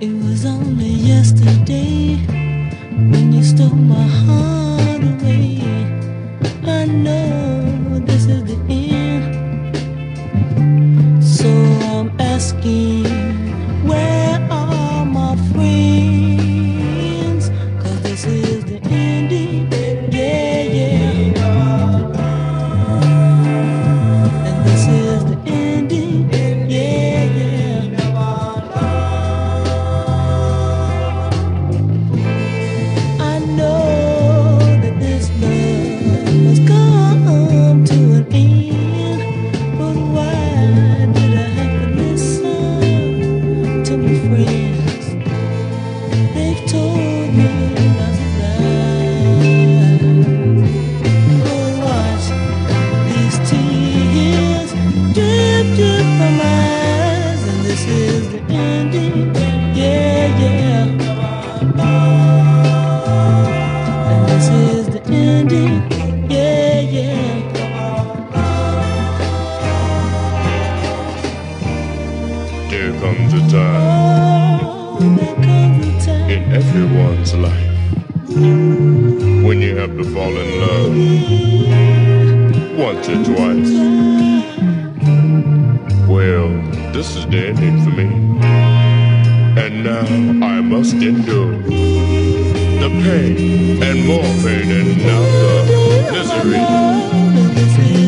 It was only yesterday. time in everyone's life when you have to fall in love once or twice. Well, this is the ending for me. And now I must endure the pain and more pain and now the misery.